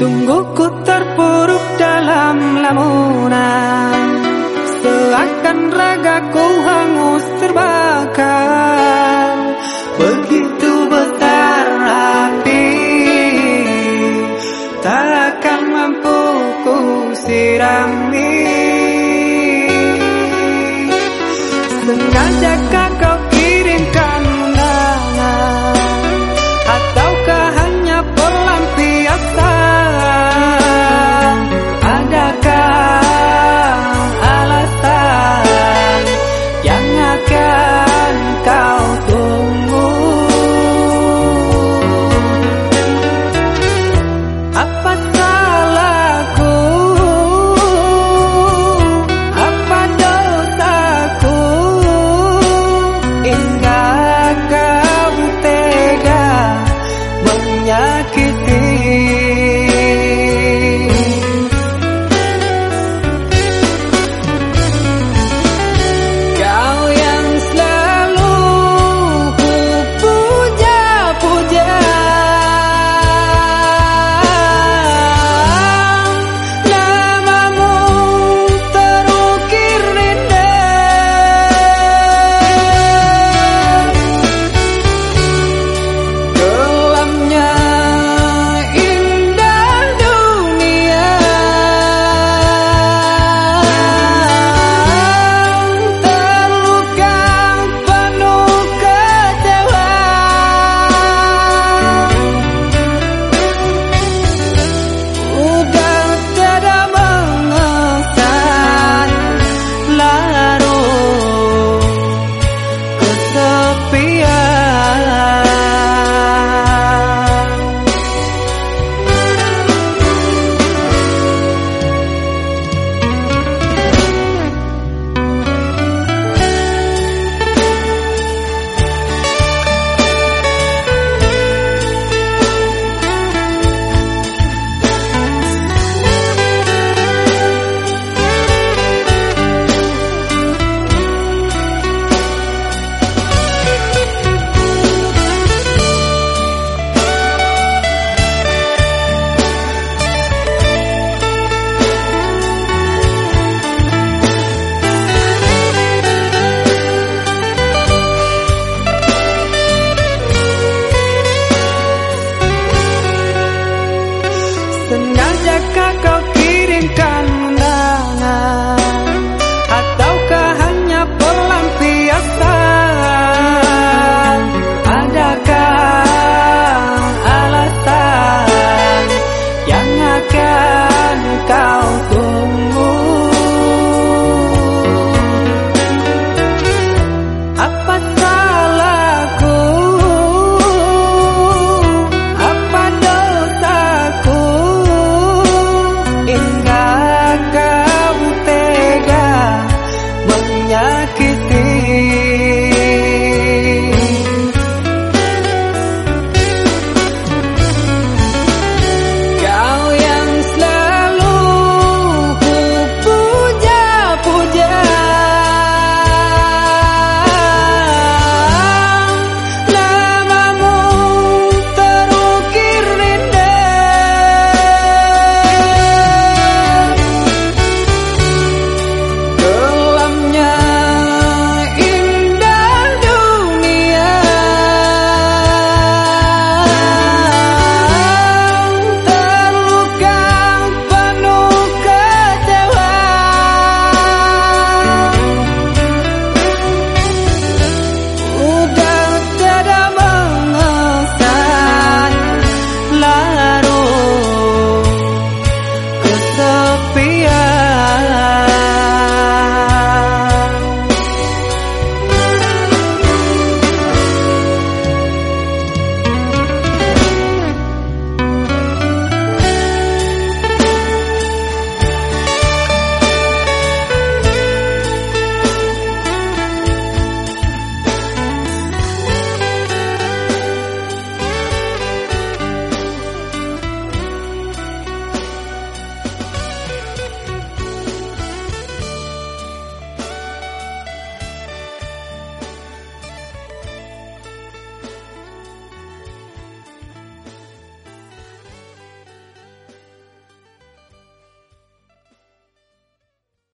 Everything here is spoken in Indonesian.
Tungguku terpuruk dalam lamunan. Seakan ragaku hangus terbakar. Begitu besar api Takkan mampu ku sirami. Sengajakah kau